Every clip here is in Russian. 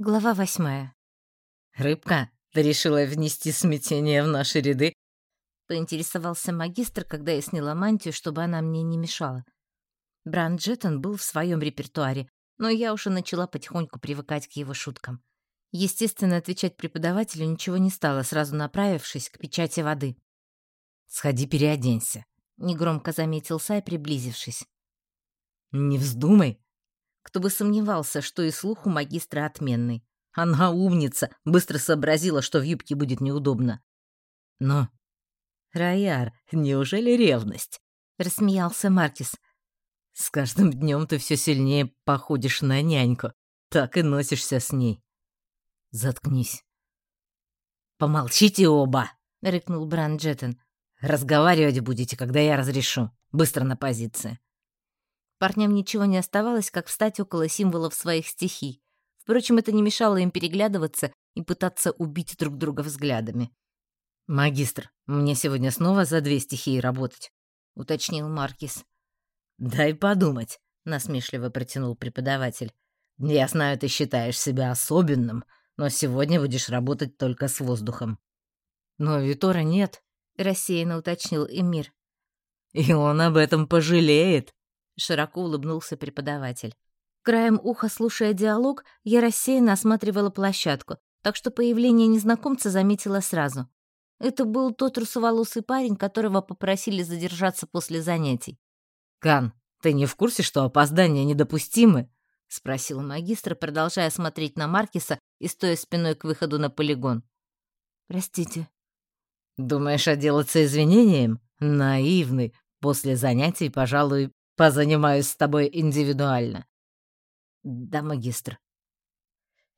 Глава восьмая. «Рыбка, ты решила внести смятение в наши ряды?» Поинтересовался магистр, когда я сняла мантию, чтобы она мне не мешала. Бранд Джеттон был в своем репертуаре, но я уже начала потихоньку привыкать к его шуткам. Естественно, отвечать преподавателю ничего не стало, сразу направившись к печати воды. «Сходи переоденься», — негромко заметил Сай, приблизившись. «Не вздумай кто бы сомневался, что и слух у магистра отменный. Она умница, быстро сообразила, что в юбке будет неудобно. Но... «Рояр, неужели ревность?» — рассмеялся Маркис. «С каждым днем ты все сильнее походишь на няньку. Так и носишься с ней. Заткнись». «Помолчите оба!» — рыкнул Бран Джеттон. «Разговаривать будете, когда я разрешу. Быстро на позиции». Парням ничего не оставалось, как встать около символов своих стихий. Впрочем, это не мешало им переглядываться и пытаться убить друг друга взглядами. «Магистр, мне сегодня снова за две стихии работать», — уточнил Маркис. «Дай подумать», — насмешливо протянул преподаватель. «Я знаю, ты считаешь себя особенным, но сегодня будешь работать только с воздухом». «Но Витора нет», — рассеянно уточнил Эмир. «И он об этом пожалеет», широко улыбнулся преподаватель. Краем уха, слушая диалог, я рассеянно осматривала площадку, так что появление незнакомца заметила сразу. Это был тот русоволосый парень, которого попросили задержаться после занятий. «Кан, ты не в курсе, что опоздания недопустимы?» — спросил магистр, продолжая смотреть на Маркиса и стоя спиной к выходу на полигон. «Простите». «Думаешь отделаться извинением? Наивный. После занятий, пожалуй, Позанимаюсь с тобой индивидуально. Да, магистр.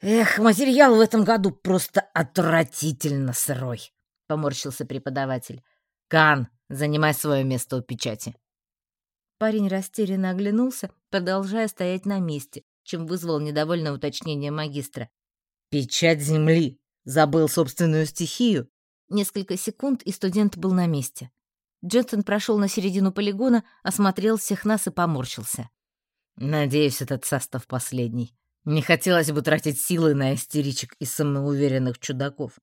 Эх, материал в этом году просто отвратительно сырой, поморщился преподаватель. Кан, занимай свое место у печати. Парень растерянно оглянулся, продолжая стоять на месте, чем вызвал недовольное уточнение магистра. «Печать земли! Забыл собственную стихию!» Несколько секунд, и студент был на месте. Джетсон прошел на середину полигона, осмотрел всех нас и поморщился. «Надеюсь, этот состав последний. Не хотелось бы тратить силы на истеричек и самоуверенных чудаков.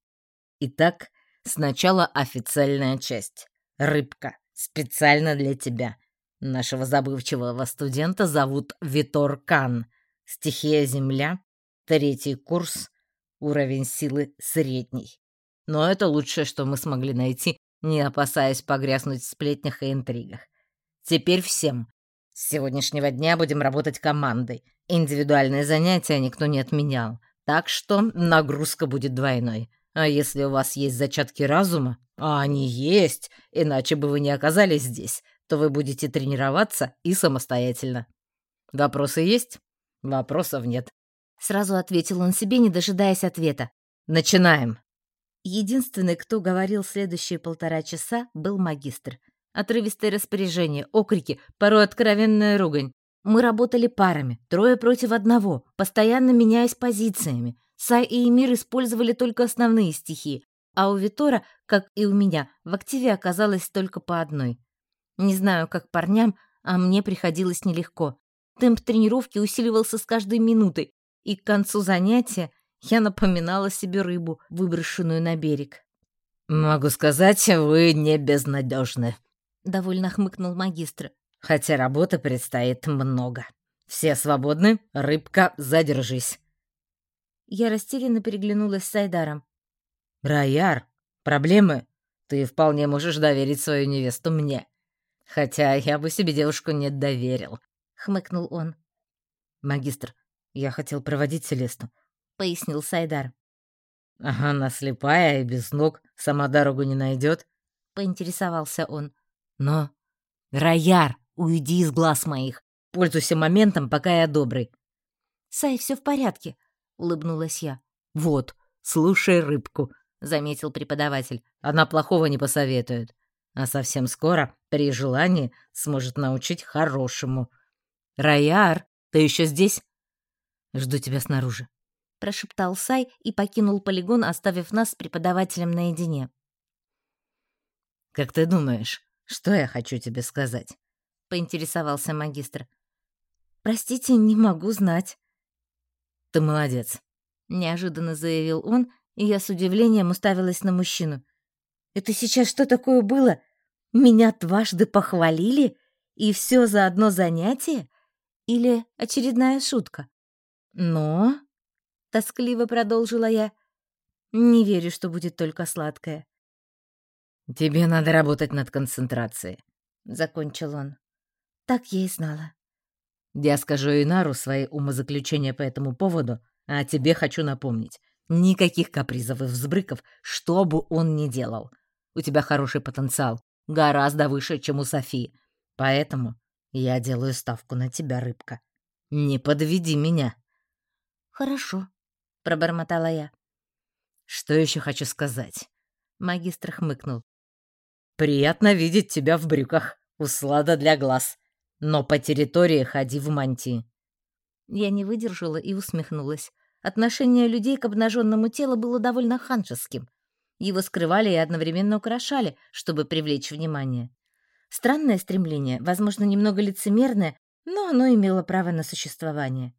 Итак, сначала официальная часть. Рыбка. Специально для тебя. Нашего забывчивого студента зовут Витор Кан. Стихия Земля. Третий курс. Уровень силы средний. Но это лучшее, что мы смогли найти не опасаясь погрязнуть в сплетнях и интригах. Теперь всем. С сегодняшнего дня будем работать командой. Индивидуальные занятия никто не отменял. Так что нагрузка будет двойной. А если у вас есть зачатки разума, а они есть, иначе бы вы не оказались здесь, то вы будете тренироваться и самостоятельно. Вопросы есть? Вопросов нет. Сразу ответил он себе, не дожидаясь ответа. Начинаем. Единственный, кто говорил следующие полтора часа, был магистр. Отрывистые распоряжения, окрики, порой откровенная ругань. Мы работали парами, трое против одного, постоянно меняясь позициями. Сай и Эмир использовали только основные стихии, а у Витора, как и у меня, в активе оказалось только по одной. Не знаю, как парням, а мне приходилось нелегко. Темп тренировки усиливался с каждой минутой, и к концу занятия я напоминала себе рыбу, выброшенную на берег. «Могу сказать, вы не безнадежны», — довольно хмыкнул магистр. «Хотя работы предстоит много. Все свободны? Рыбка, задержись». Я растерянно переглянулась с Сайдаром. «Рояр, проблемы? Ты вполне можешь доверить свою невесту мне. Хотя я бы себе девушку не доверил», — хмыкнул он. «Магистр, я хотел проводить Селесту. — пояснил Сайдар. «Ага, она слепая и без ног, сама дорогу не найдет», — поинтересовался он. «Но...» «Рояр, уйди из глаз моих! Пользуйся моментом, пока я добрый!» «Сай, все в порядке», — улыбнулась я. «Вот, слушай рыбку», — заметил преподаватель. «Она плохого не посоветует, а совсем скоро, при желании, сможет научить хорошему. Рояр, ты еще здесь?» «Жду тебя снаружи», — прошептал Сай и покинул полигон, оставив нас с преподавателем наедине. «Как ты думаешь, что я хочу тебе сказать?» — поинтересовался магистр. «Простите, не могу знать». «Ты молодец. — неожиданно заявил он, и я с удивлением уставилась на мужчину. «Это сейчас что такое было? Меня дважды похвалили? И все за одно занятие? Или очередная шутка?» «Но...» — тоскливо продолжила я. «Не верю, что будет только сладкое». «Тебе надо работать над концентрацией», — закончил он. «Так я и знала». «Я скажу Инару свои умозаключения по этому поводу, а тебе хочу напомнить. Никаких капризов и взбрыков, что бы он ни делал. У тебя хороший потенциал, гораздо выше, чем у Софии. Поэтому я делаю ставку на тебя, рыбка. Не подведи меня». «Хорошо», — пробормотала я. «Что еще хочу сказать?» Магистр хмыкнул. «Приятно видеть тебя в брюках. Услада для глаз. Но по территории ходи в мантии». Я не выдержала и усмехнулась. Отношение людей к обнаженному телу было довольно ханжеским. Его скрывали и одновременно украшали, чтобы привлечь внимание. Странное стремление, возможно, немного лицемерное, но оно имело право на существование.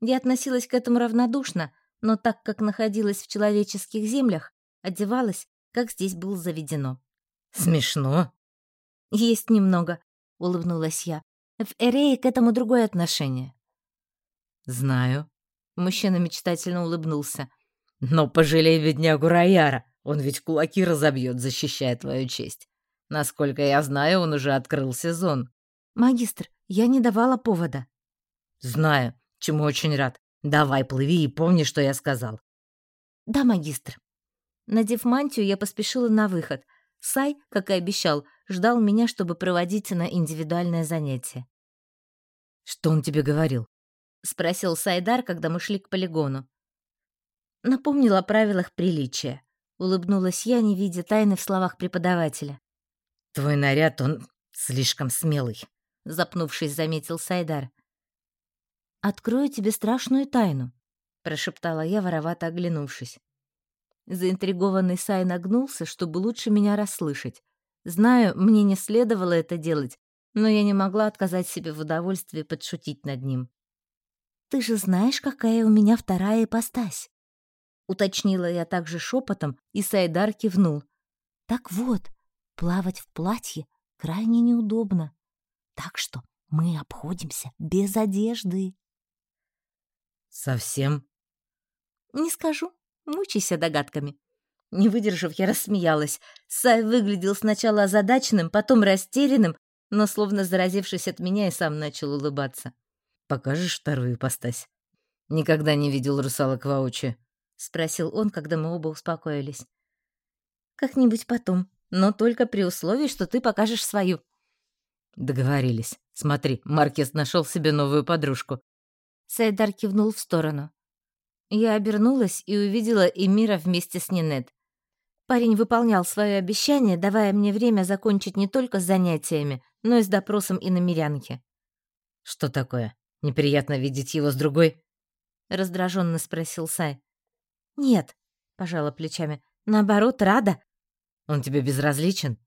Я относилась к этому равнодушно, но так как находилась в человеческих землях, одевалась, как здесь было заведено. «Смешно». «Есть немного», — улыбнулась я. «В Эрее к этому другое отношение». «Знаю», — мужчина мечтательно улыбнулся. «Но пожалей беднягу Рояра, он ведь кулаки разобьет, защищая твою честь. Насколько я знаю, он уже открыл сезон». «Магистр, я не давала повода». «Знаю, чему очень рад. Давай, плыви и помни, что я сказал». «Да, магистр». Надев мантию, я поспешила на выход, Сай, как и обещал, ждал меня, чтобы проводить на индивидуальное занятие. «Что он тебе говорил?» — спросил Сайдар, когда мы шли к полигону. Напомнил о правилах приличия. Улыбнулась я, не видя тайны в словах преподавателя. «Твой наряд, он слишком смелый», — запнувшись, заметил Сайдар. «Открою тебе страшную тайну», — прошептала я, воровато оглянувшись. Заинтригованный Сай нагнулся, чтобы лучше меня расслышать. Знаю, мне не следовало это делать, но я не могла отказать себе в удовольствии подшутить над ним. «Ты же знаешь, какая у меня вторая ипостась?» Уточнила я также шепотом, и Сайдар кивнул. «Так вот, плавать в платье крайне неудобно, так что мы обходимся без одежды». «Совсем?» «Не скажу», Мучайся догадками. Не выдержав, я рассмеялась. Сай выглядел сначала озадаченным, потом растерянным, но, словно заразившись от меня, и сам начал улыбаться. «Покажешь вторую ипостась?» «Никогда не видел русалок воочию», — спросил он, когда мы оба успокоились. «Как-нибудь потом, но только при условии, что ты покажешь свою». «Договорились. Смотри, Маркес нашел себе новую подружку». Сайдар кивнул в сторону. Я обернулась и увидела Эмира вместе с Нинет. Парень выполнял свое обещание, давая мне время закончить не только с занятиями, но и с допросом и намерянки. «Что такое? Неприятно видеть его с другой?» — раздраженно спросил Сай. «Нет», — пожала плечами, — «наоборот, рада». «Он тебе безразличен?»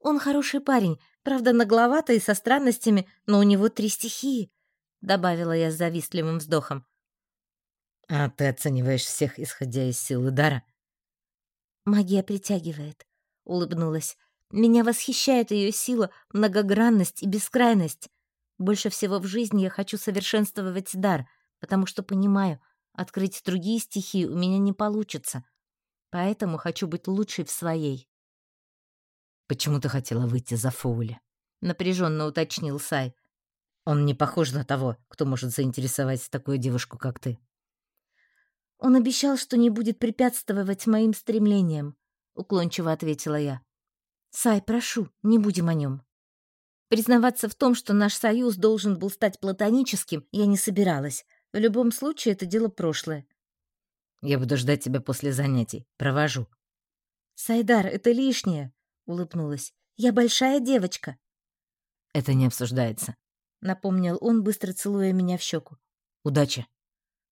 «Он хороший парень, правда, нагловатый и со странностями, но у него три стихии», — добавила я с завистливым вздохом. А ты оцениваешь всех, исходя из силы дара? Магия притягивает, улыбнулась. Меня восхищает ее сила, многогранность и бескрайность. Больше всего в жизни я хочу совершенствовать дар, потому что понимаю, открыть другие стихии у меня не получится. Поэтому хочу быть лучшей в своей. «Почему ты хотела выйти за Фоули?» — напряженно уточнил Сай. «Он не похож на того, кто может заинтересовать такую девушку, как ты». Он обещал, что не будет препятствовать моим стремлениям, уклончиво ответила я. Сай, прошу, не будем о нем. Признаваться в том, что наш союз должен был стать платоническим, я не собиралась. В любом случае, это дело прошлое. Я буду ждать тебя после занятий. Провожу. Сайдар, это лишнее, улыбнулась. Я большая девочка. Это не обсуждается, напомнил он, быстро целуя меня в щеку. Удачи.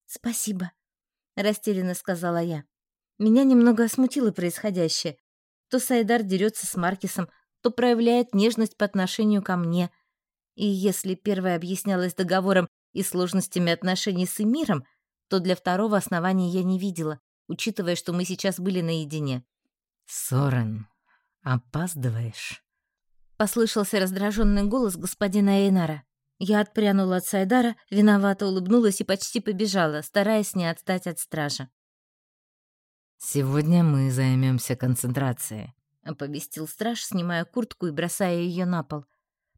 Спасибо растерянно сказала я. Меня немного смутило происходящее. То Сайдар дерется с Маркисом, то проявляет нежность по отношению ко мне. И если первое объяснялось договором и сложностями отношений с Эмиром, то для второго основания я не видела, учитывая, что мы сейчас были наедине. «Сорен, опаздываешь?» Послышался раздраженный голос господина Эйнара. Я отпрянула от Сайдара, виновато улыбнулась и почти побежала, стараясь не отстать от стража. «Сегодня мы займемся концентрацией», — оповестил страж, снимая куртку и бросая ее на пол.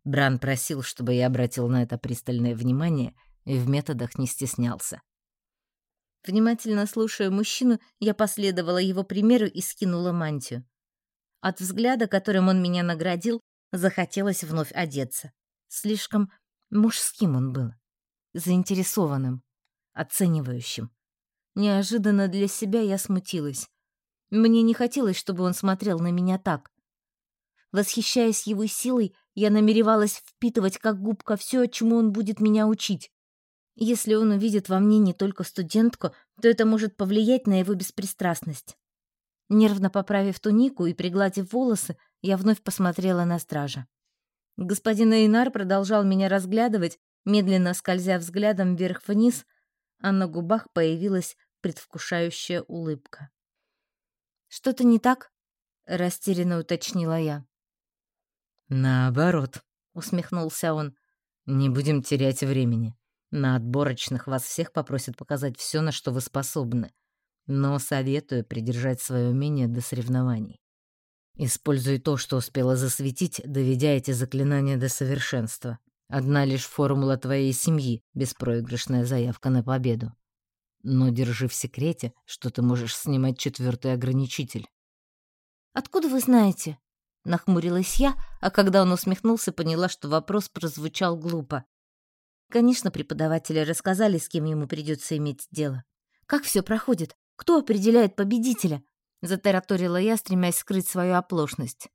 Бран просил, чтобы я обратил на это пристальное внимание и в методах не стеснялся. Внимательно слушая мужчину, я последовала его примеру и скинула мантию. От взгляда, которым он меня наградил, захотелось вновь одеться. Слишком мужским он был, заинтересованным, оценивающим. Неожиданно для себя я смутилась. Мне не хотелось, чтобы он смотрел на меня так. Восхищаясь его силой, я намеревалась впитывать как губка все, чему он будет меня учить. Если он увидит во мне не только студентку, то это может повлиять на его беспристрастность. Нервно поправив тунику и пригладив волосы, я вновь посмотрела на стража. Господин Эйнар продолжал меня разглядывать, медленно скользя взглядом вверх-вниз, а на губах появилась предвкушающая улыбка. «Что-то не так?» — растерянно уточнила я. «Наоборот», — усмехнулся он. «Не будем терять времени. На отборочных вас всех попросят показать все, на что вы способны. Но советую придержать свое умение до соревнований. Используй то, что успела засветить, доведя эти заклинания до совершенства. Одна лишь формула твоей семьи — беспроигрышная заявка на победу. Но держи в секрете, что ты можешь снимать четвертый ограничитель. «Откуда вы знаете?» — нахмурилась я, а когда он усмехнулся, поняла, что вопрос прозвучал глупо. Конечно, преподаватели рассказали, с кем ему придется иметь дело. «Как все проходит? Кто определяет победителя?» — затараторила я, стремясь скрыть свою оплошность.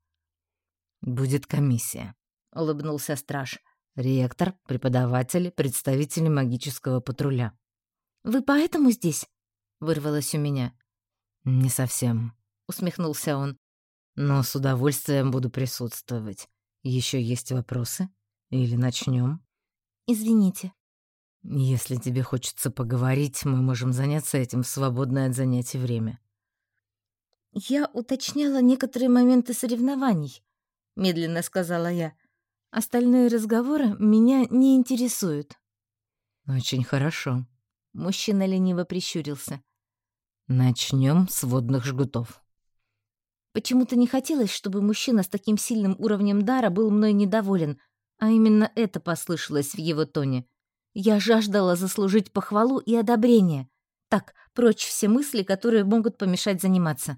«Будет комиссия», — улыбнулся страж. «Ректор, преподаватели, представители магического патруля». «Вы поэтому здесь?» — вырвалось у меня. «Не совсем», — усмехнулся он. «Но с удовольствием буду присутствовать. Еще есть вопросы? Или начнем? «Извините». «Если тебе хочется поговорить, мы можем заняться этим в свободное от занятий время». «Я уточняла некоторые моменты соревнований», — медленно сказала я. «Остальные разговоры меня не интересуют». «Очень хорошо», Мужчина лениво прищурился. Начнем с водных жгутов. Почему-то не хотелось, чтобы мужчина с таким сильным уровнем дара был мной недоволен, а именно это послышалось в его тоне. Я жаждала заслужить похвалу и одобрение. Так, прочь все мысли, которые могут помешать заниматься.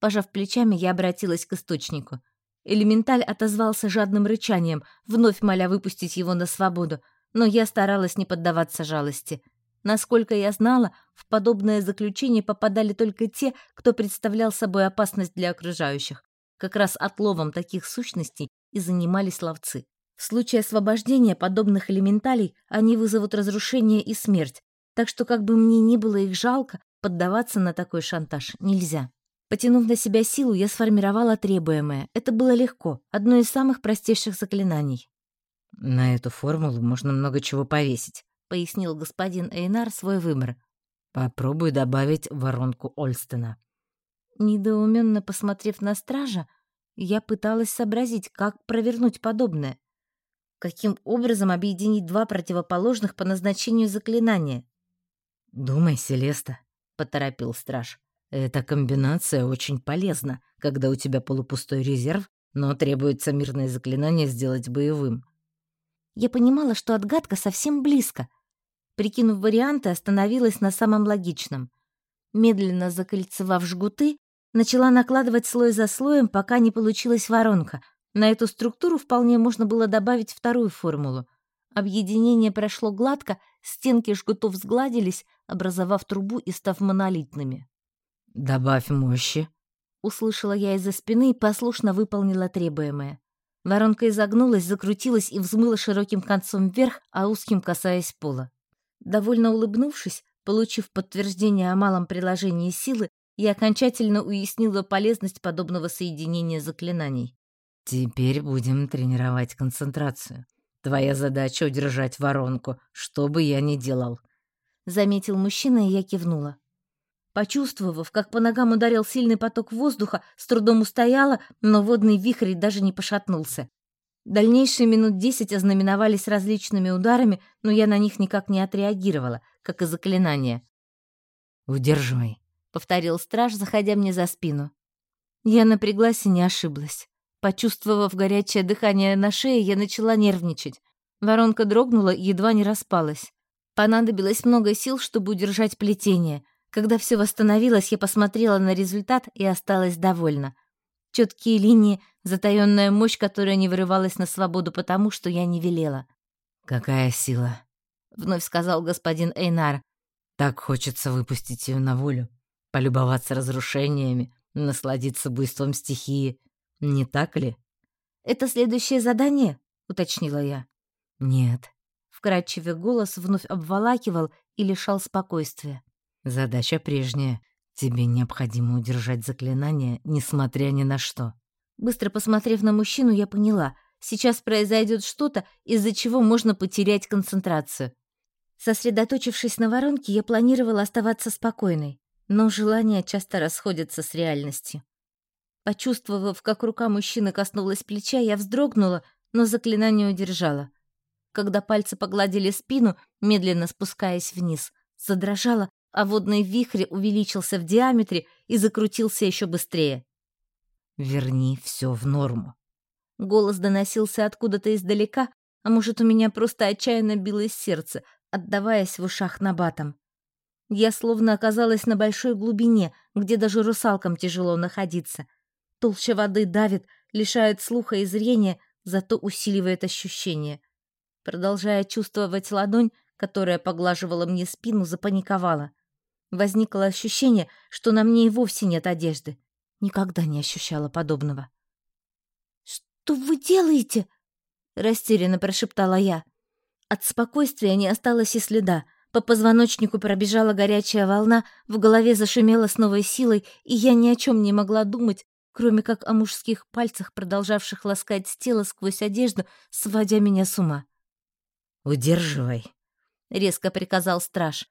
Пожав плечами, я обратилась к источнику. Элементаль отозвался жадным рычанием, вновь моля выпустить его на свободу, но я старалась не поддаваться жалости — Насколько я знала, в подобное заключение попадали только те, кто представлял собой опасность для окружающих. Как раз отловом таких сущностей и занимались ловцы. В случае освобождения подобных элементалей они вызовут разрушение и смерть, так что как бы мне ни было их жалко, поддаваться на такой шантаж нельзя. Потянув на себя силу, я сформировала требуемое. Это было легко, одно из самых простейших заклинаний. На эту формулу можно много чего повесить. — пояснил господин Эйнар свой выбор. «Попробуй добавить воронку Ольстена». Недоуменно посмотрев на стража, я пыталась сообразить, как провернуть подобное. Каким образом объединить два противоположных по назначению заклинания? «Думай, Селеста», — поторопил страж. «Эта комбинация очень полезна, когда у тебя полупустой резерв, но требуется мирное заклинание сделать боевым». Я понимала, что отгадка совсем близко, Прикинув варианты, остановилась на самом логичном. Медленно закольцевав жгуты, начала накладывать слой за слоем, пока не получилась воронка. На эту структуру вполне можно было добавить вторую формулу. Объединение прошло гладко, стенки жгутов сгладились, образовав трубу и став монолитными. «Добавь мощи», — услышала я из-за спины и послушно выполнила требуемое. Воронка изогнулась, закрутилась и взмыла широким концом вверх, а узким касаясь пола. Довольно улыбнувшись, получив подтверждение о малом приложении силы, я окончательно уяснила полезность подобного соединения заклинаний. «Теперь будем тренировать концентрацию. Твоя задача — удержать воронку, что бы я ни делал». заметил мужчина, и я кивнула. Почувствовав, как по ногам ударил сильный поток воздуха, с трудом устояла, но водный вихрь даже не пошатнулся. Дальнейшие минут десять ознаменовались различными ударами, но я на них никак не отреагировала, как и заклинание. «Удерживай», — повторил страж, заходя мне за спину. Я напряглась и не ошиблась. Почувствовав горячее дыхание на шее, я начала нервничать. Воронка дрогнула и едва не распалась. Понадобилось много сил, чтобы удержать плетение. Когда все восстановилось, я посмотрела на результат и осталась довольна. Четкие линии, затаённая мощь, которая не вырывалась на свободу потому, что я не велела. «Какая сила!» — вновь сказал господин Эйнар. «Так хочется выпустить ее на волю, полюбоваться разрушениями, насладиться буйством стихии. Не так ли?» «Это следующее задание?» — уточнила я. «Нет». Вкрадчивый голос вновь обволакивал и лишал спокойствия. «Задача прежняя. Тебе необходимо удержать заклинание, несмотря ни на что». Быстро посмотрев на мужчину, я поняла. Сейчас произойдет что-то, из-за чего можно потерять концентрацию. Сосредоточившись на воронке, я планировала оставаться спокойной, но желания часто расходятся с реальностью. Почувствовав, как рука мужчины коснулась плеча, я вздрогнула, но заклинание удержала. Когда пальцы погладили спину, медленно спускаясь вниз, задрожала, а водный вихрь увеличился в диаметре и закрутился еще быстрее. «Верни все в норму». Голос доносился откуда-то издалека, а может, у меня просто отчаянно билось сердце, отдаваясь в ушах набатом. Я словно оказалась на большой глубине, где даже русалкам тяжело находиться. Толща воды давит, лишает слуха и зрения, зато усиливает ощущение. Продолжая чувствовать ладонь, которая поглаживала мне спину, запаниковала. Возникло ощущение, что на мне и вовсе нет одежды. Никогда не ощущала подобного. «Что вы делаете?» — растерянно прошептала я. От спокойствия не осталось и следа. По позвоночнику пробежала горячая волна, в голове зашумела с новой силой, и я ни о чем не могла думать, кроме как о мужских пальцах, продолжавших ласкать тело сквозь одежду, сводя меня с ума. «Удерживай», — резко приказал страж.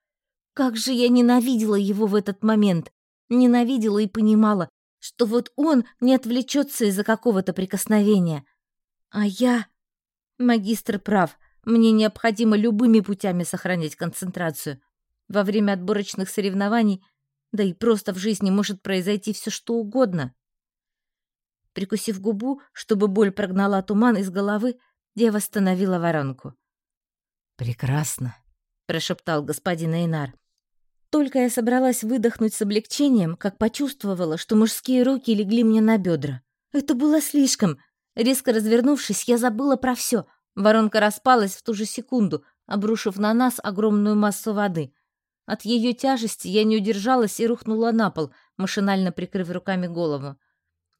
Как же я ненавидела его в этот момент. Ненавидела и понимала, что вот он не отвлечется из-за какого-то прикосновения. А я... Магистр прав, мне необходимо любыми путями сохранять концентрацию. Во время отборочных соревнований, да и просто в жизни может произойти все что угодно. Прикусив губу, чтобы боль прогнала туман из головы, я восстановила воронку. «Прекрасно», — прошептал господин Эйнар. Только я собралась выдохнуть с облегчением, как почувствовала, что мужские руки легли мне на бедра. Это было слишком. Резко развернувшись, я забыла про все. Воронка распалась в ту же секунду, обрушив на нас огромную массу воды. От ее тяжести я не удержалась и рухнула на пол, машинально прикрыв руками голову.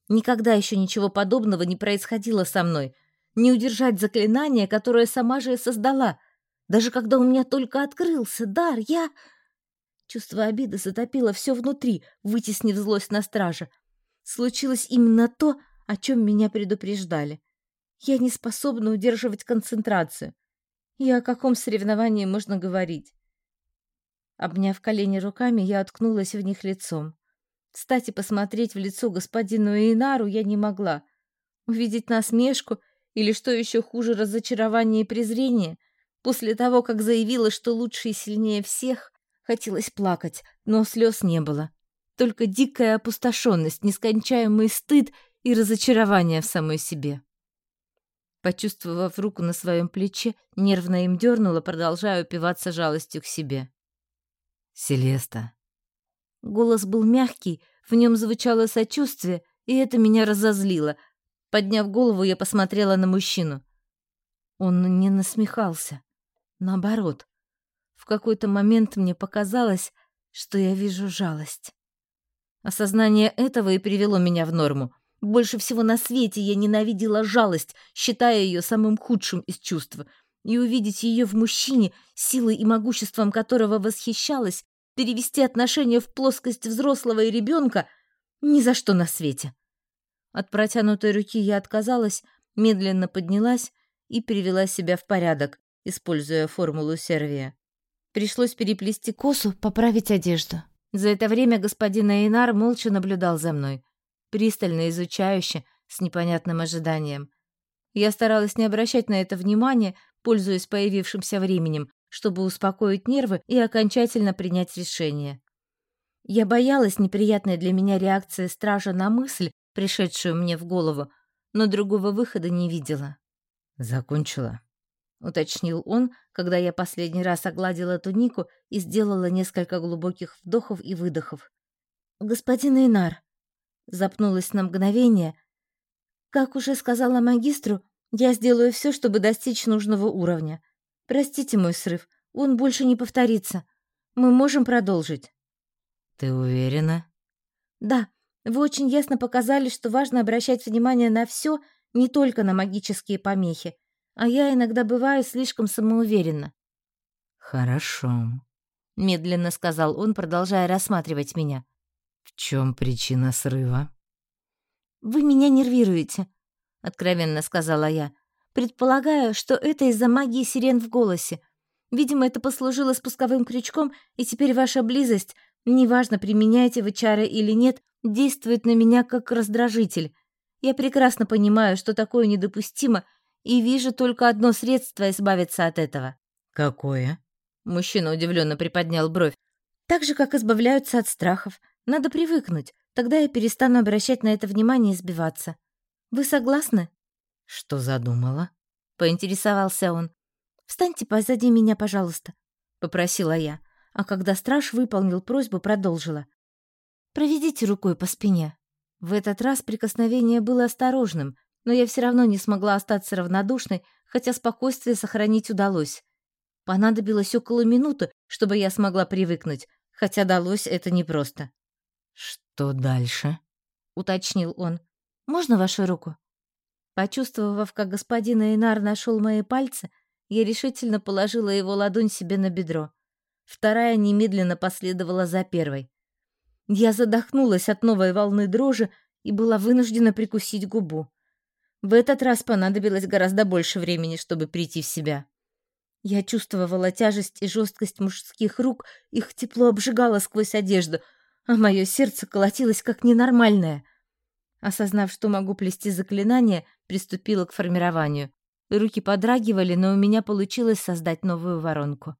Никогда еще ничего подобного не происходило со мной. Не удержать заклинание, которое сама же и создала — даже когда у меня только открылся дар, я... Чувство обиды затопило все внутри, вытеснив злость на стража. Случилось именно то, о чем меня предупреждали. Я не способна удерживать концентрацию. И о каком соревновании можно говорить? Обняв колени руками, я откнулась в них лицом. Кстати, посмотреть в лицо господину Эйнару я не могла. Увидеть насмешку или, что еще хуже, разочарование и презрение — После того, как заявила, что лучше и сильнее всех, хотелось плакать, но слез не было. Только дикая опустошенность, нескончаемый стыд и разочарование в самой себе. Почувствовав руку на своем плече, нервно им дернула, продолжая упиваться жалостью к себе. «Селеста». Голос был мягкий, в нем звучало сочувствие, и это меня разозлило. Подняв голову, я посмотрела на мужчину. Он не насмехался. Наоборот, в какой-то момент мне показалось, что я вижу жалость. Осознание этого и привело меня в норму. Больше всего на свете я ненавидела жалость, считая ее самым худшим из чувств. И увидеть ее в мужчине, силой и могуществом которого восхищалась, перевести отношения в плоскость взрослого и ребенка — ни за что на свете. От протянутой руки я отказалась, медленно поднялась и привела себя в порядок, используя формулу Сервия. Пришлось переплести косу, поправить одежду. За это время господин Эйнар молча наблюдал за мной, пристально изучающе, с непонятным ожиданием. Я старалась не обращать на это внимания, пользуясь появившимся временем, чтобы успокоить нервы и окончательно принять решение. Я боялась неприятной для меня реакции стража на мысль, пришедшую мне в голову, но другого выхода не видела. «Закончила», — уточнил он, когда я последний раз огладила тунику и сделала несколько глубоких вдохов и выдохов. «Господин Эйнар», — запнулась на мгновение, — «как уже сказала магистру, я сделаю все, чтобы достичь нужного уровня. Простите мой срыв, он больше не повторится. Мы можем продолжить». «Ты уверена?» «Да, вы очень ясно показали, что важно обращать внимание на все, не только на магические помехи, а я иногда бываю слишком самоуверенна». «Хорошо», — медленно сказал он, продолжая рассматривать меня. «В чем причина срыва?» «Вы меня нервируете», — откровенно сказала я. «Предполагаю, что это из-за магии сирен в голосе. Видимо, это послужило спусковым крючком, и теперь ваша близость Неважно, применяете вы чары или нет, действует на меня как раздражитель. Я прекрасно понимаю, что такое недопустимо, и вижу только одно средство избавиться от этого. Какое? Мужчина удивленно приподнял бровь. Так же, как избавляются от страхов. Надо привыкнуть, тогда я перестану обращать на это внимание и сбиваться. Вы согласны? Что задумала? Поинтересовался он. Встаньте позади меня, пожалуйста, попросила я а когда страж выполнил просьбу, продолжила. «Проведите рукой по спине». В этот раз прикосновение было осторожным, но я все равно не смогла остаться равнодушной, хотя спокойствие сохранить удалось. Понадобилось около минуты, чтобы я смогла привыкнуть, хотя далось это непросто. «Что дальше?» — уточнил он. «Можно вашу руку?» Почувствовав, как господин Эйнар нашел мои пальцы, я решительно положила его ладонь себе на бедро. Вторая немедленно последовала за первой. Я задохнулась от новой волны дрожи и была вынуждена прикусить губу. В этот раз понадобилось гораздо больше времени, чтобы прийти в себя. Я чувствовала тяжесть и жесткость мужских рук, их тепло обжигало сквозь одежду, а мое сердце колотилось как ненормальное. Осознав, что могу плести заклинание, приступила к формированию. Руки подрагивали, но у меня получилось создать новую воронку.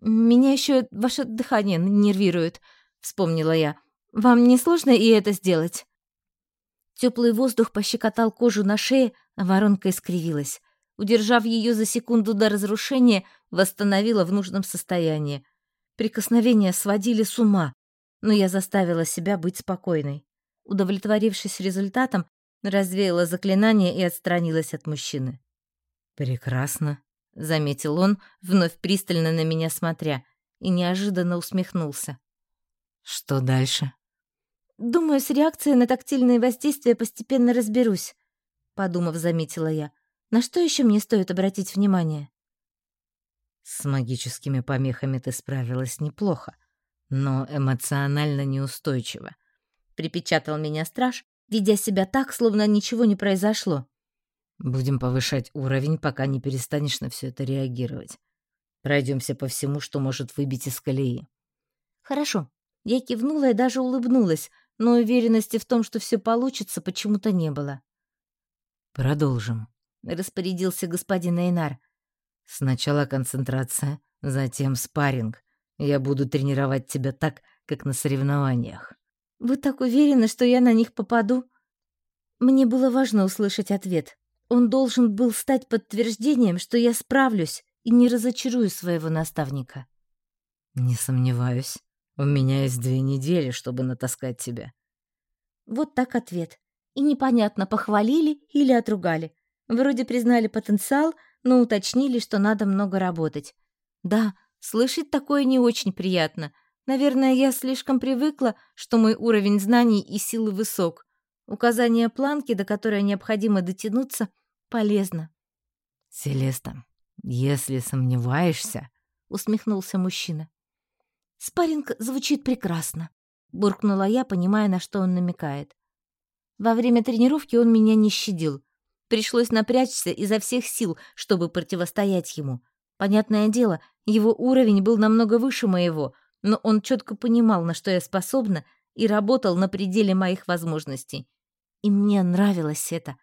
«Меня еще ваше дыхание нервирует», — вспомнила я. «Вам не сложно и это сделать?» Теплый воздух пощекотал кожу на шее, а воронка искривилась. Удержав ее за секунду до разрушения, восстановила в нужном состоянии. Прикосновения сводили с ума, но я заставила себя быть спокойной. Удовлетворившись результатом, развеяла заклинание и отстранилась от мужчины. «Прекрасно», — заметил он, вновь пристально на меня смотря, и неожиданно усмехнулся. «Что дальше?» «Думаю, с реакцией на тактильные воздействия постепенно разберусь», — подумав, заметила я. «На что еще мне стоит обратить внимание?» «С магическими помехами ты справилась неплохо, но эмоционально неустойчиво», — припечатал меня страж, ведя себя так, словно ничего не произошло. Будем повышать уровень, пока не перестанешь на все это реагировать. Пройдемся по всему, что может выбить из колеи. Хорошо. Я кивнула и даже улыбнулась, но уверенности в том, что все получится, почему-то не было. Продолжим, распорядился господин Эйнар. Сначала концентрация, затем спарринг. Я буду тренировать тебя так, как на соревнованиях. Вы так уверены, что я на них попаду? Мне было важно услышать ответ. Он должен был стать подтверждением, что я справлюсь и не разочарую своего наставника. «Не сомневаюсь. У меня есть две недели, чтобы натаскать тебя». Вот так ответ. И непонятно, похвалили или отругали. Вроде признали потенциал, но уточнили, что надо много работать. Да, слышать такое не очень приятно. Наверное, я слишком привыкла, что мой уровень знаний и силы высок. Указание планки, до которой необходимо дотянуться, полезно. «Селеста, если сомневаешься...» — усмехнулся мужчина. «Спарринг звучит прекрасно», — буркнула я, понимая, на что он намекает. Во время тренировки он меня не щадил. Пришлось напрячься изо всех сил, чтобы противостоять ему. Понятное дело, его уровень был намного выше моего, но он четко понимал, на что я способна, и работал на пределе моих возможностей. И мне нравилось это.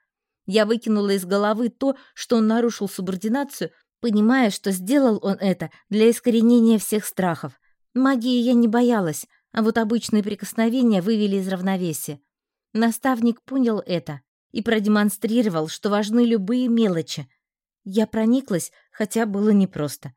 Я выкинула из головы то, что он нарушил субординацию, понимая, что сделал он это для искоренения всех страхов. Магии я не боялась, а вот обычные прикосновения вывели из равновесия. Наставник понял это и продемонстрировал, что важны любые мелочи. Я прониклась, хотя было непросто.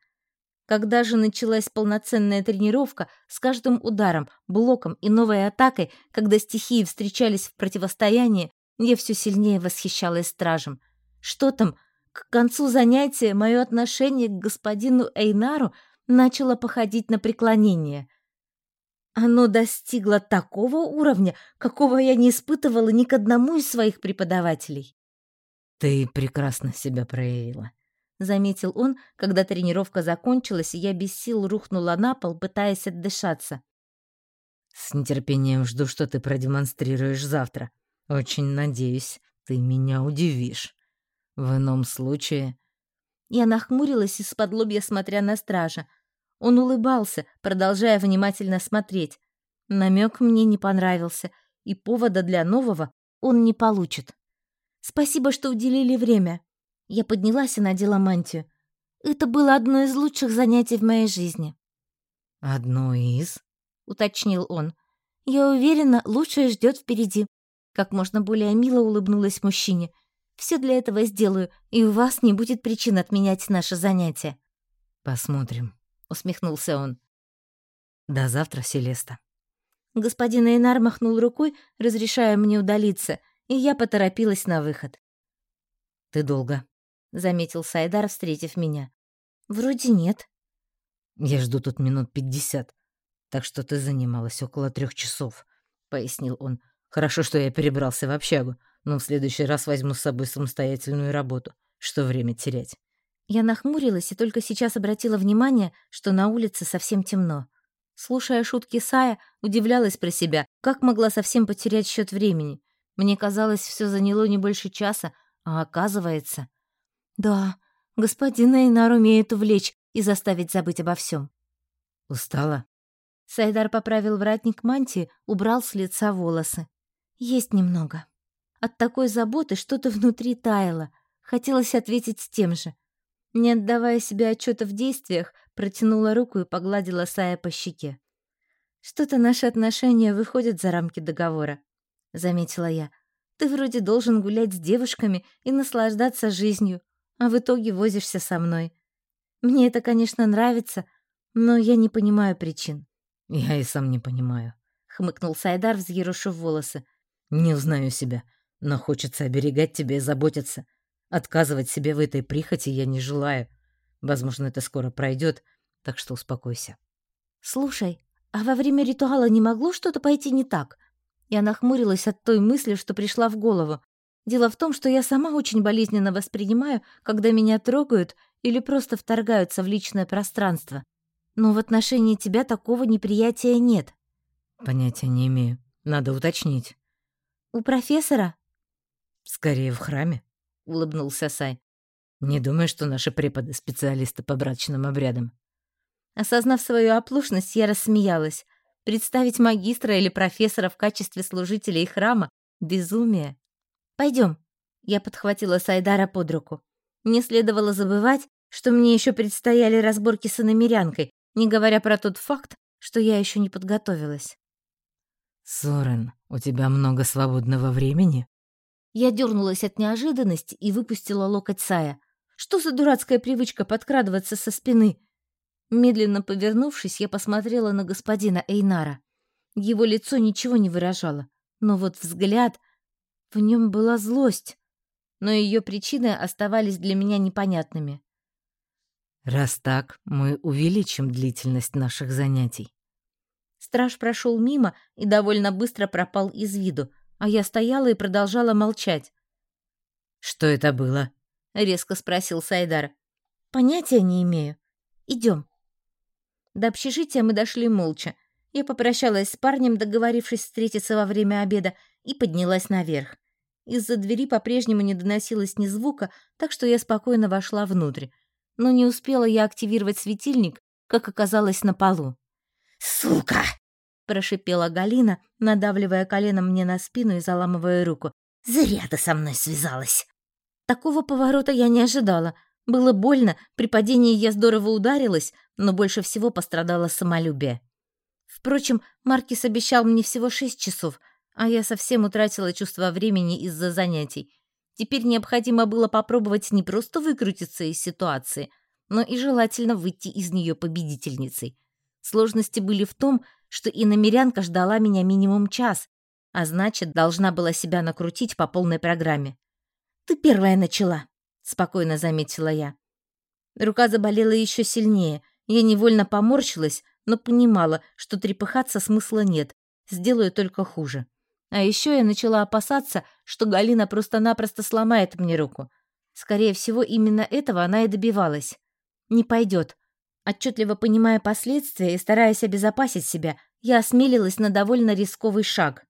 Когда же началась полноценная тренировка с каждым ударом, блоком и новой атакой, когда стихии встречались в противостоянии, я все сильнее восхищалась стражем. Что там, к концу занятия мое отношение к господину Эйнару начало походить на преклонение. Оно достигло такого уровня, какого я не испытывала ни к одному из своих преподавателей. «Ты прекрасно себя проявила», — заметил он, когда тренировка закончилась, и я без сил рухнула на пол, пытаясь отдышаться. «С нетерпением жду, что ты продемонстрируешь завтра. Очень надеюсь, ты меня удивишь». В ином случае... Я нахмурилась из-под лобья, смотря на стража. Он улыбался, продолжая внимательно смотреть. Намек мне не понравился, и повода для нового он не получит. «Спасибо, что уделили время». Я поднялась и надела мантию. Это было одно из лучших занятий в моей жизни. «Одно из?» — уточнил он. «Я уверена, лучшее ждет впереди». Как можно более мило улыбнулась мужчине — все для этого сделаю, и у вас не будет причин отменять наше занятие». «Посмотрим», — усмехнулся он. «До завтра, Селеста». Господин Эйнар махнул рукой, разрешая мне удалиться, и я поторопилась на выход. «Ты долго», — заметил Сайдар, встретив меня. «Вроде нет». «Я жду тут минут пятьдесят, так что ты занималась около трех часов», — пояснил он. «Хорошо, что я перебрался в общагу но в следующий раз возьму с собой самостоятельную работу. Что время терять? Я нахмурилась и только сейчас обратила внимание, что на улице совсем темно. Слушая шутки Сая, удивлялась про себя, как могла совсем потерять счет времени. Мне казалось, все заняло не больше часа, а оказывается... Да, господин Эйнар умеет увлечь и заставить забыть обо всем. «Устала?» Сайдар поправил воротник мантии, убрал с лица волосы. «Есть немного». От такой заботы что-то внутри таяло. Хотелось ответить с тем же. Не отдавая себе отчета в действиях, протянула руку и погладила Сая по щеке. «Что-то наши отношения выходят за рамки договора», — заметила я. «Ты вроде должен гулять с девушками и наслаждаться жизнью, а в итоге возишься со мной. Мне это, конечно, нравится, но я не понимаю причин». «Я и сам не понимаю», — хмыкнул Сайдар, взъерушив волосы. «Не узнаю себя. Но хочется оберегать тебя и заботиться. Отказывать себе в этой прихоти я не желаю. Возможно, это скоро пройдет, так что успокойся. Слушай, а во время ритуала не могло что-то пойти не так? Я нахмурилась от той мысли, что пришла в голову. Дело в том, что я сама очень болезненно воспринимаю, когда меня трогают или просто вторгаются в личное пространство. Но в отношении тебя такого неприятия нет. Понятия не имею. Надо уточнить. У профессора? «Скорее в храме», — улыбнулся Сай. «Не думаю, что наши преподы — специалисты по брачным обрядам». Осознав свою оплошность, я рассмеялась. Представить магистра или профессора в качестве служителей храма — безумие. Пойдем. Я подхватила Сайдара под руку. Не следовало забывать, что мне еще предстояли разборки с иномерянкой, не говоря про тот факт, что я еще не подготовилась. «Сорен, у тебя много свободного времени?» Я дернулась от неожиданности и выпустила локоть Сая. Что за дурацкая привычка подкрадываться со спины? Медленно повернувшись, я посмотрела на господина Эйнара. Его лицо ничего не выражало, но вот взгляд... В нем была злость, но ее причины оставались для меня непонятными. «Раз так, мы увеличим длительность наших занятий». Страж прошел мимо и довольно быстро пропал из виду, а я стояла и продолжала молчать. «Что это было?» — резко спросил Сайдар. «Понятия не имею. Идем». До общежития мы дошли молча. Я попрощалась с парнем, договорившись встретиться во время обеда, и поднялась наверх. Из-за двери по-прежнему не доносилось ни звука, так что я спокойно вошла внутрь. но не успела я активировать светильник, как оказалась на полу. «Сука!» — прошипела Галина, надавливая коленом мне на спину и заламывая руку. «Зря ты со мной связалась!» Такого поворота я не ожидала. Было больно, при падении я здорово ударилась, но больше всего пострадало самолюбие. Впрочем, Маркис обещал мне всего шесть часов, а я совсем утратила чувство времени из-за занятий. Теперь необходимо было попробовать не просто выкрутиться из ситуации, но и желательно выйти из нее победительницей. Сложности были в том, что и намерянка ждала меня минимум час, а значит, должна была себя накрутить по полной программе. «Ты первая начала», — спокойно заметила я. Рука заболела еще сильнее. Я невольно поморщилась, но понимала, что трепыхаться смысла нет, сделаю только хуже. А еще я начала опасаться, что Галина просто-напросто сломает мне руку. Скорее всего, именно этого она и добивалась. Не пойдет. Отчетливо понимая последствия и стараясь обезопасить себя, я осмелилась на довольно рисковый шаг.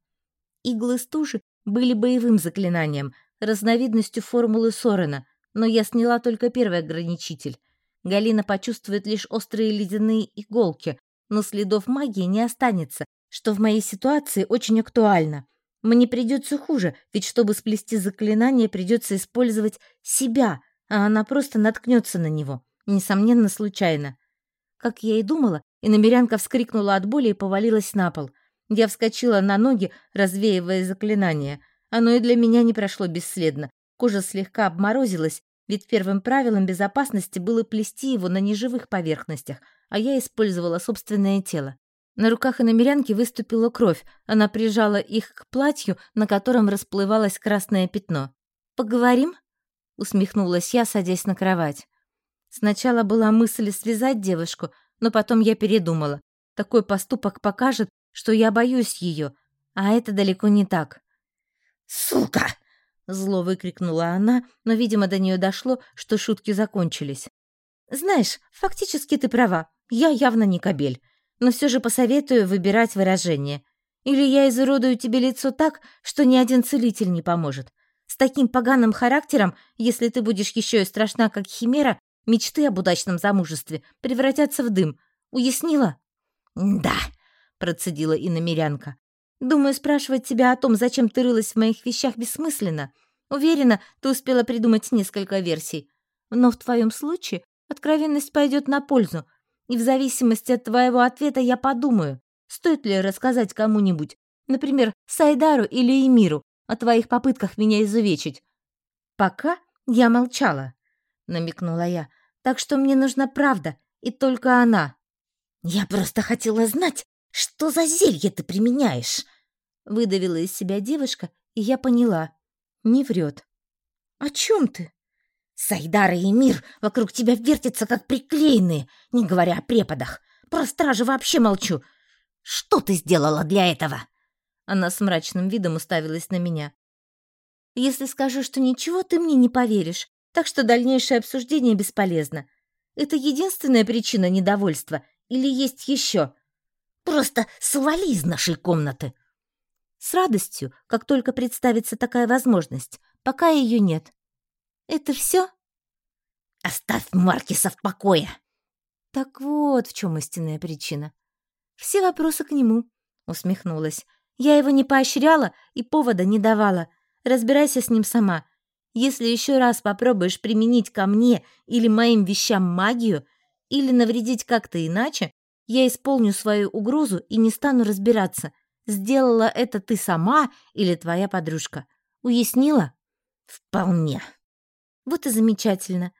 Иглы стужи были боевым заклинанием, разновидностью формулы Сорена, но я сняла только первый ограничитель. Галина почувствует лишь острые ледяные иголки, но следов магии не останется, что в моей ситуации очень актуально. Мне придется хуже, ведь чтобы сплести заклинание, придется использовать себя, а она просто наткнется на него, несомненно, случайно. Как я и думала, иномерянка вскрикнула от боли и повалилась на пол. Я вскочила на ноги, развеивая заклинание — оно и для меня не прошло бесследно. Кожа слегка обморозилась, ведь первым правилом безопасности было плести его на неживых поверхностях, а я использовала собственное тело. На руках иномерянки выступила кровь, она прижала их к платью, на котором расплывалось красное пятно. «Поговорим?» — усмехнулась я, садясь на кровать. Сначала была мысль связать девушку, но потом я передумала. Такой поступок покажет, что я боюсь ее, а это далеко не так. «Сука!» — зло выкрикнула она, но, видимо, до нее дошло, что шутки закончились. «Знаешь, фактически ты права, я явно не кобель, но все же посоветую выбирать выражение. Или я изуродую тебе лицо так, что ни один целитель не поможет. С таким поганым характером, если ты будешь еще и страшна, как химера, мечты об удачном замужестве превратятся в дым. Уяснила?» «Да», — процедила иномерянка. Думаю, спрашивать тебя о том, зачем ты рылась в моих вещах, бессмысленно. Уверена, ты успела придумать несколько версий. Но в твоем случае откровенность пойдет на пользу, и в зависимости от твоего ответа я подумаю, стоит ли рассказать кому-нибудь, например, Сайдару или Эмиру, о твоих попытках меня изувечить. Пока я молчала, намекнула я, так что мне нужна правда, и только она. Я просто хотела знать, «Что за зелье ты применяешь?» Выдавила из себя девушка, и я поняла. Не врет. «О чем ты?» «Сайдара и мир вокруг тебя вертятся, как приклеенные, не говоря о преподах. Про стражи вообще молчу. Что ты сделала для этого?» Она с мрачным видом уставилась на меня. «Если скажу, что ничего, ты мне не поверишь, так что дальнейшее обсуждение бесполезно. Это единственная причина недовольства или есть еще?» Просто свали из нашей комнаты!» «С радостью, как только представится такая возможность, пока ее нет. Это все?» «Оставь Маркиса в покое!» «Так вот в чем истинная причина. Все вопросы к нему», — усмехнулась. «Я его не поощряла и повода не давала. Разбирайся с ним сама. Если еще раз попробуешь применить ко мне или моим вещам магию, или навредить как-то иначе, я исполню свою угрозу и не стану разбираться, сделала это ты сама или твоя подружка. Уяснила? Вполне. Вот и замечательно.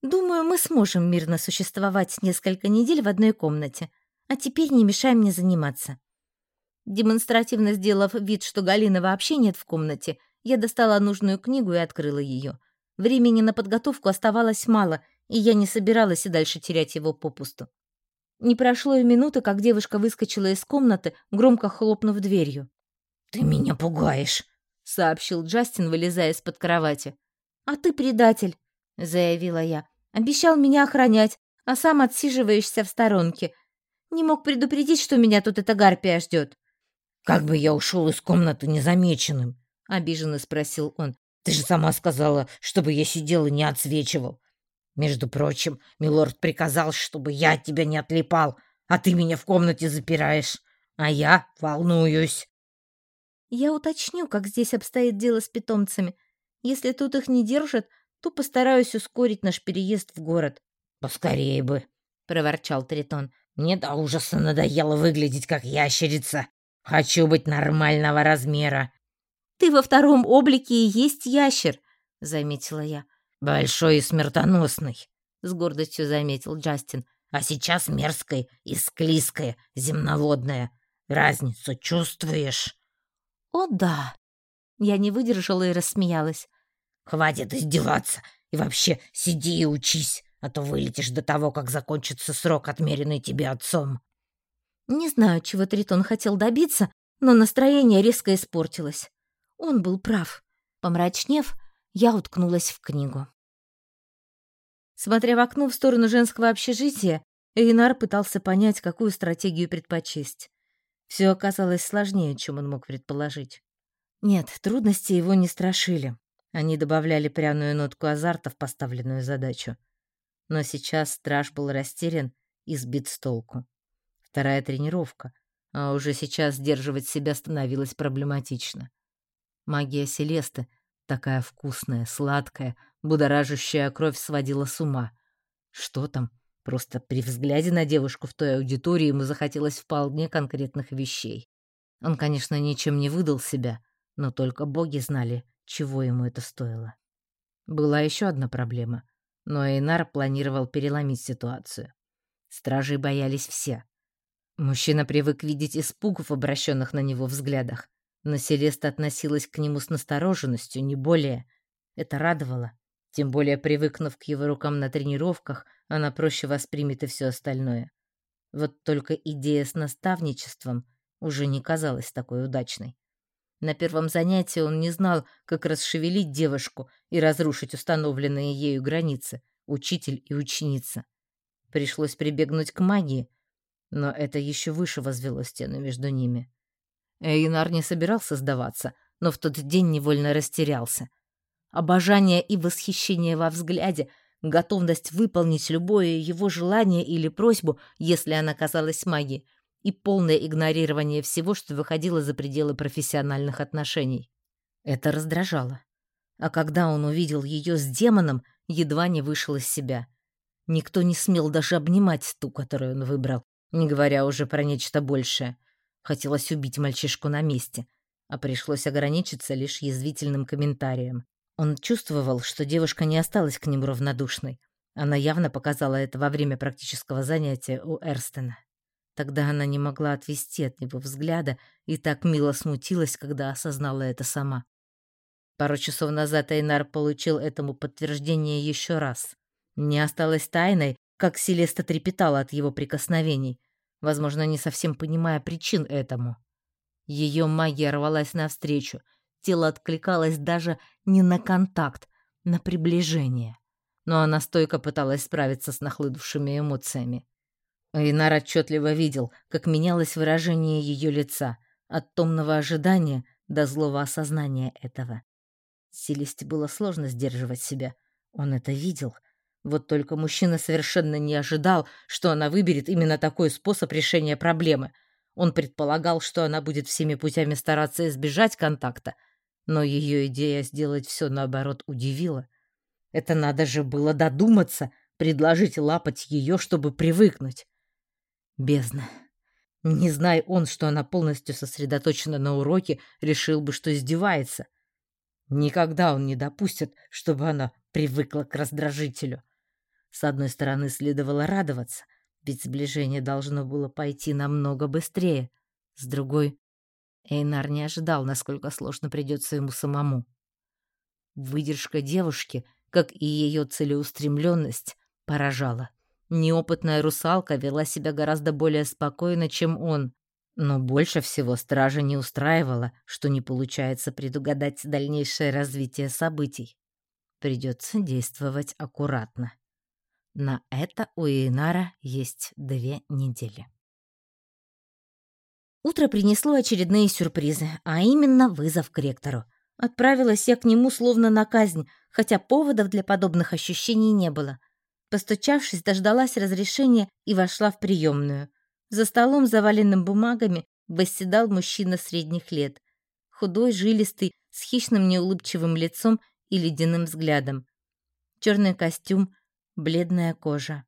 Думаю, мы сможем мирно существовать несколько недель в одной комнате. А теперь не мешай мне заниматься. Демонстративно сделав вид, что Галины вообще нет в комнате, я достала нужную книгу и открыла ее. Времени на подготовку оставалось мало, и я не собиралась и дальше терять его попусту. Не прошло и минуты, как девушка выскочила из комнаты, громко хлопнув дверью. «Ты меня пугаешь», — сообщил Джастин, вылезая из-под кровати. «А ты предатель», — заявила я. «Обещал меня охранять, а сам отсиживаешься в сторонке. Не мог предупредить, что меня тут эта гарпия ждет». «Как бы я ушел из комнаты незамеченным?» — обиженно спросил он. «Ты же сама сказала, чтобы я сидел и не отсвечивал». Между прочим, милорд приказал, чтобы я от тебя не отлипал, а ты меня в комнате запираешь, а я волнуюсь. Я уточню, как здесь обстоит дело с питомцами. Если тут их не держат, то постараюсь ускорить наш переезд в город. Поскорее бы, проворчал Тритон. Мне до ужаса надоело выглядеть как ящерица. Хочу быть нормального размера. Ты во втором облике и есть ящер, заметила я. Большой и смертоносный, с гордостью заметил Джастин. А сейчас мерзкое и склизкое, земноводное. Разницу чувствуешь? О, да. Я не выдержала и рассмеялась. Хватит издеваться и вообще сиди и учись, а то вылетишь до того, как закончится срок, отмеренный тебе отцом. Не знаю, чего Тритон хотел добиться, но настроение резко испортилось. Он был прав. Помрачнев, я уткнулась в книгу. Смотря в окно в сторону женского общежития, Эйнар пытался понять, какую стратегию предпочесть. Все оказалось сложнее, чем он мог предположить. Нет, трудности его не страшили. Они добавляли пряную нотку азарта в поставленную задачу. Но сейчас страж был растерян и сбит с толку. Вторая тренировка, а уже сейчас сдерживать себя становилось проблематично. Магия Селесты — Такая вкусная, сладкая, будоражащая кровь сводила с ума. Что там? Просто при взгляде на девушку в той аудитории ему захотелось вполне конкретных вещей. Он, конечно, ничем не выдал себя, но только боги знали, чего ему это стоило. Была еще одна проблема, но Эйнар планировал переломить ситуацию. Стражей боялись все. Мужчина привык видеть испуг в обращенных на него взглядах, но Селеста относилась к нему с настороженностью, не более. Это радовало. Тем более, привыкнув к его рукам на тренировках, она проще воспримет и все остальное. Вот только идея с наставничеством уже не казалась такой удачной. На первом занятии он не знал, как расшевелить девушку и разрушить установленные ею границы, учитель и ученица. Пришлось прибегнуть к магии, но это еще выше возвело стену между ними. Эйнар не собирался сдаваться, но в тот день невольно растерялся. Обожание и восхищение во взгляде, готовность выполнить любое его желание или просьбу, если она казалась магией, и полное игнорирование всего, что выходило за пределы профессиональных отношений. Это раздражало. А когда он увидел ее с демоном, едва не вышел из себя. Никто не смел даже обнимать ту, которую он выбрал, не говоря уже про нечто большее — Хотелось убить мальчишку на месте, а пришлось ограничиться лишь язвительным комментарием. Он чувствовал, что девушка не осталась к нему равнодушной. Она явно показала это во время практического занятия у Эрстена. Тогда она не могла отвести от него взгляда и так мило смутилась, когда осознала это сама. Пару часов назад Эйнар получил этому подтверждение еще раз. Не осталось тайной, как Селеста трепетала от его прикосновений, возможно, не совсем понимая причин этому. Ее магия рвалась навстречу, тело откликалось даже не на контакт, на приближение. Но она стойко пыталась справиться с нахлынувшими эмоциями. Эйнар отчетливо видел, как менялось выражение ее лица от томного ожидания до злого осознания этого. Селесте было сложно сдерживать себя. Он это видел — вот только мужчина совершенно не ожидал, что она выберет именно такой способ решения проблемы. Он предполагал, что она будет всеми путями стараться избежать контакта, но ее идея сделать все наоборот удивила. Это надо же было додуматься, предложить лапать ее, чтобы привыкнуть. Бездна. Не зная он, что она полностью сосредоточена на уроке, решил бы, что издевается. Никогда он не допустит, чтобы она привыкла к раздражителю. С одной стороны, следовало радоваться, ведь сближение должно было пойти намного быстрее. С другой, Эйнар не ожидал, насколько сложно придется ему самому. Выдержка девушки, как и ее целеустремленность, поражала. Неопытная русалка вела себя гораздо более спокойно, чем он. Но больше всего стража не устраивала, что не получается предугадать дальнейшее развитие событий. Придется действовать аккуратно. На это у Инара есть две недели. Утро принесло очередные сюрпризы, а именно вызов к ректору. Отправилась я к нему словно на казнь, хотя поводов для подобных ощущений не было. Постучавшись, дождалась разрешения и вошла в приемную. За столом, заваленным бумагами, восседал мужчина средних лет. Худой, жилистый, с хищным неулыбчивым лицом и ледяным взглядом. Черный костюм, бледная кожа.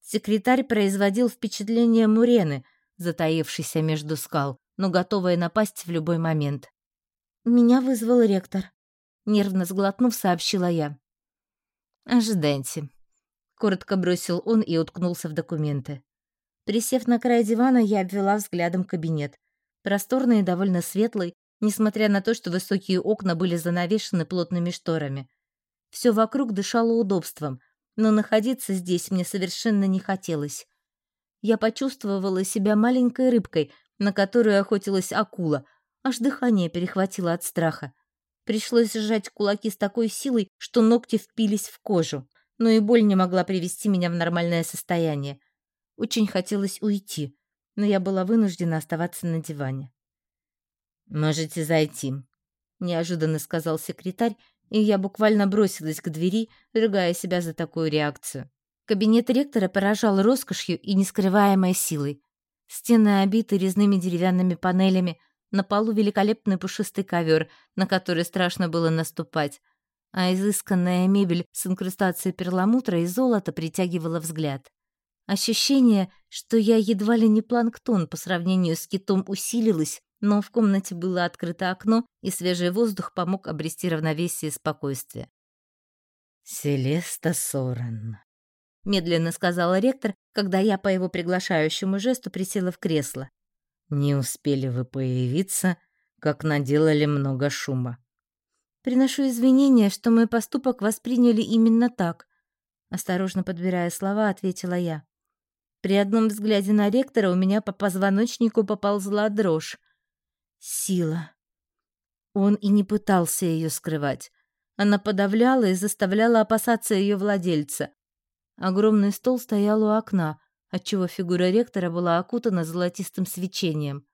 Секретарь производил впечатление Мурены, затаившейся между скал, но готовая напасть в любой момент. «Меня вызвал ректор», — нервно сглотнув, сообщила я. «Ожидайте», коротко бросил он и уткнулся в документы. Присев на край дивана, я обвела взглядом кабинет. Просторный и довольно светлый, несмотря на то, что высокие окна были занавешены плотными шторами. Все вокруг дышало удобством, но находиться здесь мне совершенно не хотелось. Я почувствовала себя маленькой рыбкой, на которую охотилась акула, аж дыхание перехватило от страха. Пришлось сжать кулаки с такой силой, что ногти впились в кожу но и боль не могла привести меня в нормальное состояние. Очень хотелось уйти, но я была вынуждена оставаться на диване. «Можете зайти», — неожиданно сказал секретарь, и я буквально бросилась к двери, ругая себя за такую реакцию. Кабинет ректора поражал роскошью и нескрываемой силой. Стены обиты резными деревянными панелями, на полу великолепный пушистый ковер, на который страшно было наступать, а изысканная мебель с инкрустацией перламутра и золота притягивала взгляд. Ощущение, что я едва ли не планктон по сравнению с китом усилилось, но в комнате было открыто окно, и свежий воздух помог обрести равновесие и спокойствие. «Селеста Сорен», — медленно сказала ректор, когда я по его приглашающему жесту присела в кресло. «Не успели вы появиться, как наделали много шума. Приношу извинения, что мой поступок восприняли именно так. Осторожно подбирая слова, ответила я. При одном взгляде на ректора у меня по позвоночнику поползла дрожь. Сила. Он и не пытался ее скрывать. Она подавляла и заставляла опасаться ее владельца. Огромный стол стоял у окна, отчего фигура ректора была окутана золотистым свечением.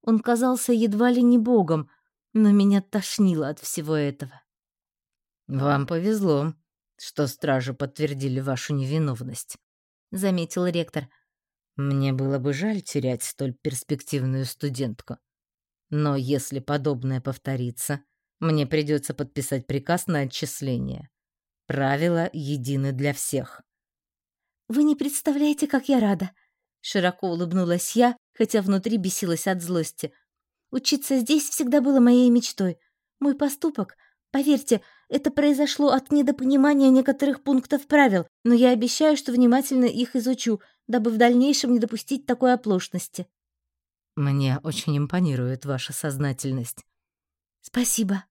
Он казался едва ли не богом, но меня тошнило от всего этого. «Вам повезло, что стражи подтвердили вашу невиновность», — заметил ректор. «Мне было бы жаль терять столь перспективную студентку. Но если подобное повторится, мне придется подписать приказ на отчисление. Правила едины для всех». «Вы не представляете, как я рада!» Широко улыбнулась я, хотя внутри бесилась от злости — Учиться здесь всегда было моей мечтой. Мой поступок, поверьте, это произошло от недопонимания некоторых пунктов правил, но я обещаю, что внимательно их изучу, дабы в дальнейшем не допустить такой оплошности. Мне очень импонирует ваша сознательность. Спасибо.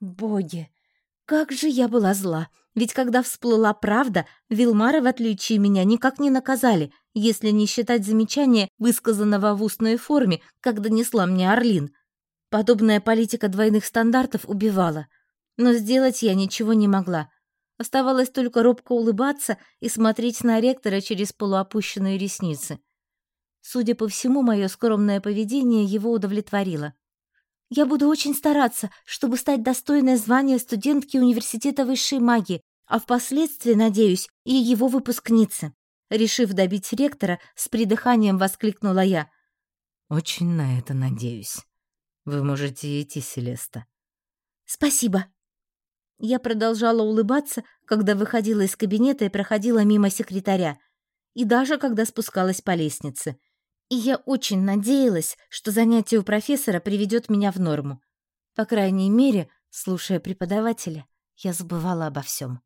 Боги, как же я была зла! Ведь когда всплыла правда, Вилмара, в отличие меня, никак не наказали, если не считать замечания, высказанного в устной форме, как донесла мне Орлин. Подобная политика двойных стандартов убивала. Но сделать я ничего не могла. Оставалось только робко улыбаться и смотреть на ректора через полуопущенные ресницы. Судя по всему, мое скромное поведение его удовлетворило. Я буду очень стараться, чтобы стать достойной звания студентки Университета высшей магии, а впоследствии, надеюсь, и его выпускницы. Решив добить ректора, с придыханием воскликнула я. «Очень на это надеюсь. Вы можете идти, Селеста». «Спасибо». Я продолжала улыбаться, когда выходила из кабинета и проходила мимо секретаря, и даже когда спускалась по лестнице — и я очень надеялась, что занятие у профессора приведет меня в норму. По крайней мере, слушая преподавателя, я забывала обо всем.